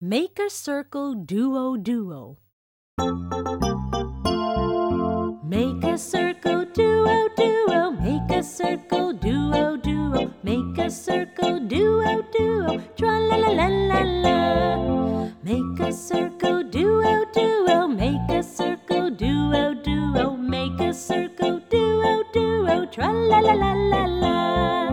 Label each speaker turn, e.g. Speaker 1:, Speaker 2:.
Speaker 1: Make a circle duo duo. Make a circle duo duo. Make a circle duo duo. Make a circle duo duo. Tra la la la la la. Make a circle duo duo. Make a circle duo duo. Make a circle duo duo. Tra la la la la la.